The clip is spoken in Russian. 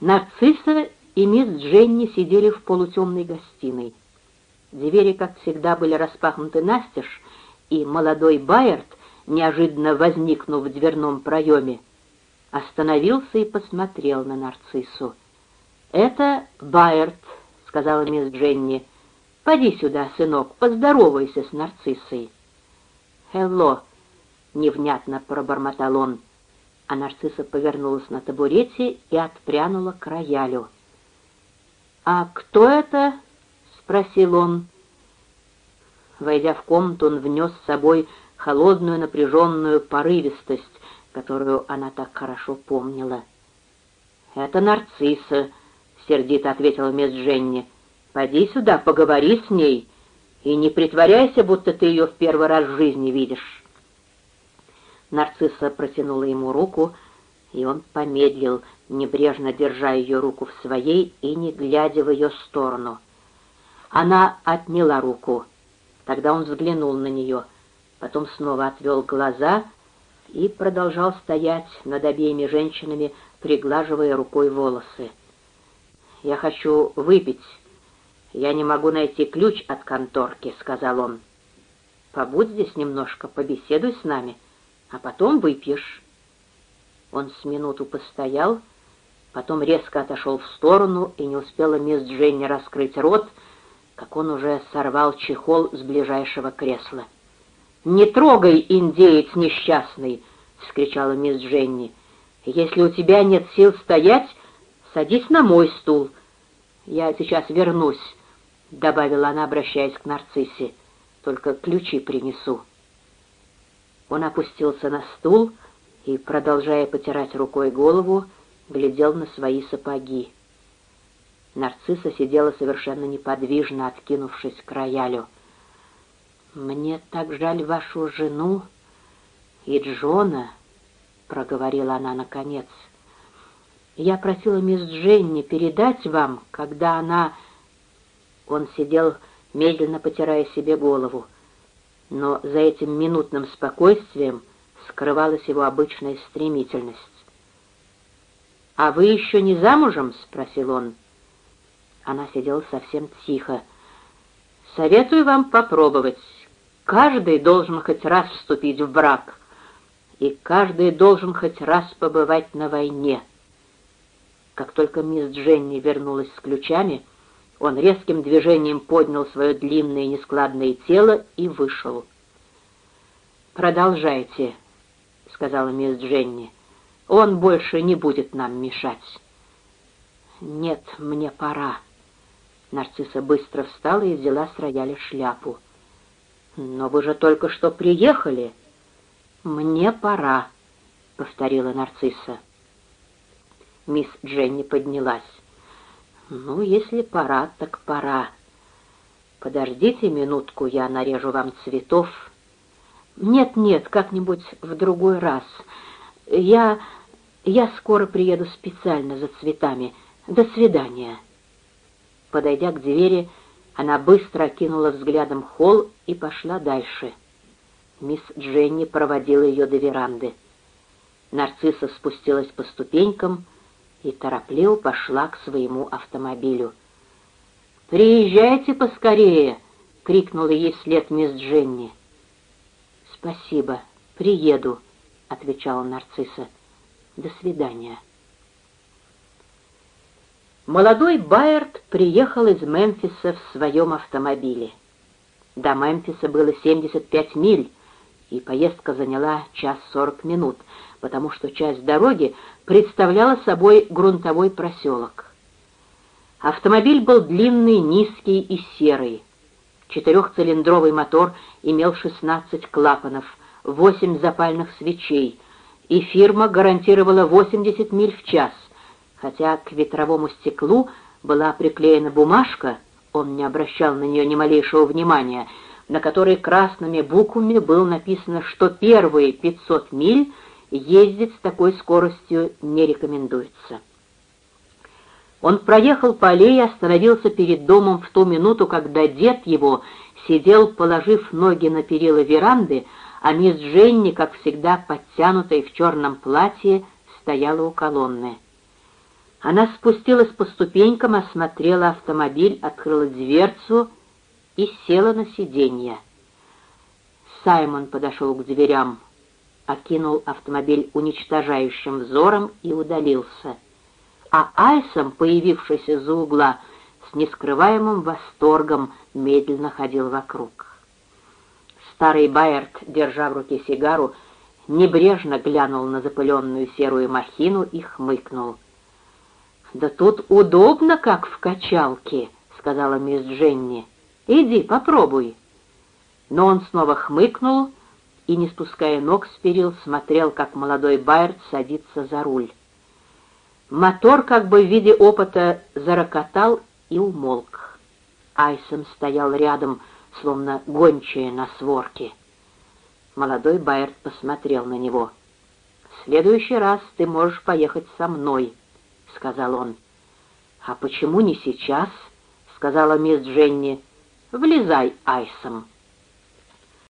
Нарцисса и мисс Дженни сидели в полутемной гостиной. Двери, как всегда, были распахнуты настежь, и молодой Байерт, неожиданно возникнув в дверном проеме, остановился и посмотрел на нарциссу. «Это Байерт», — сказала мисс Дженни. «Поди сюда, сынок, поздоровайся с нарциссой». «Хелло», — невнятно пробормотал он, а нарцисса повернулась на табурете и отпрянула к роялю. «А кто это?» — спросил он. Войдя в комнату, он внес с собой холодную напряженную порывистость, которую она так хорошо помнила. «Это нарцисса», — сердито ответила мисс Дженни. «Поди сюда, поговори с ней, и не притворяйся, будто ты ее в первый раз в жизни видишь». Нарцисса протянула ему руку, и он помедлил, небрежно держа ее руку в своей и не глядя в ее сторону. Она отняла руку. Тогда он взглянул на нее, потом снова отвел глаза и продолжал стоять над обеими женщинами, приглаживая рукой волосы. «Я хочу выпить. Я не могу найти ключ от конторки», — сказал он. «Побудь здесь немножко, побеседуй с нами, а потом выпьешь». Он с минуту постоял, потом резко отошел в сторону, и не успела мисс Дженни раскрыть рот, как он уже сорвал чехол с ближайшего кресла. «Не трогай, индеец несчастный!» — вскричала мисс Дженни. «Если у тебя нет сил стоять, садись на мой стул. Я сейчас вернусь», — добавила она, обращаясь к нарциссе. «Только ключи принесу». Он опустился на стул и, продолжая потирать рукой голову, глядел на свои сапоги. Нарцисса сидела совершенно неподвижно, откинувшись к роялю. «Мне так жаль вашу жену и Джона», — проговорила она наконец. «Я просила мисс Дженни передать вам, когда она...» Он сидел, медленно потирая себе голову, но за этим минутным спокойствием скрывалась его обычная стремительность. «А вы еще не замужем?» — спросил он. Она сидела совсем тихо. «Советую вам попробовать. Каждый должен хоть раз вступить в брак, и каждый должен хоть раз побывать на войне». Как только мисс Дженни вернулась с ключами, он резким движением поднял свое длинное нескладное тело и вышел. «Продолжайте», — сказала мисс Дженни. «Он больше не будет нам мешать». «Нет, мне пора». Нарцисса быстро встала и взяла с рояля шляпу. «Но вы же только что приехали». «Мне пора», — повторила нарцисса. Мисс Дженни поднялась. «Ну, если пора, так пора. Подождите минутку, я нарежу вам цветов». «Нет-нет, как-нибудь в другой раз. Я... я скоро приеду специально за цветами. До свидания». Подойдя к двери, она быстро окинула взглядом холл и пошла дальше. Мисс Дженни проводила ее до веранды. Нарцисса спустилась по ступенькам и торопливо пошла к своему автомобилю. «Приезжайте поскорее!» — крикнула ей вслед мисс Дженни. «Спасибо, приеду», — отвечала нарцисса. «До свидания». Молодой Байерт приехал из Мемфиса в своем автомобиле. До Мемфиса было 75 миль, и поездка заняла час сорок минут, потому что часть дороги представляла собой грунтовой проселок. Автомобиль был длинный, низкий и серый. Четырехцилиндровый мотор имел 16 клапанов, 8 запальных свечей, и фирма гарантировала 80 миль в час — Хотя к ветровому стеклу была приклеена бумажка, он не обращал на нее ни малейшего внимания, на которой красными буквами было написано, что первые 500 миль ездить с такой скоростью не рекомендуется. Он проехал по аллее и остановился перед домом в ту минуту, когда дед его сидел, положив ноги на перила веранды, а мисс Дженни, как всегда подтянутая в черном платье, стояла у колонны. Она спустилась по ступенькам, осмотрела автомобиль, открыла дверцу и села на сиденье. Саймон подошел к дверям, окинул автомобиль уничтожающим взором и удалился. А Айсом, появившийся за угла, с нескрываемым восторгом медленно ходил вокруг. Старый Байерт, держа в руке сигару, небрежно глянул на запыленную серую махину и хмыкнул. «Да тут удобно, как в качалке», — сказала мисс Дженни. «Иди, попробуй». Но он снова хмыкнул и, не спуская ног с перил, смотрел, как молодой Байерт садится за руль. Мотор, как бы в виде опыта, зарокотал и умолк. Айсон стоял рядом, словно гончая на сворке. Молодой Байерт посмотрел на него. «В следующий раз ты можешь поехать со мной», — сказал он. «А почему не сейчас?» — сказала мисс Дженни. «Влезай, Айсом».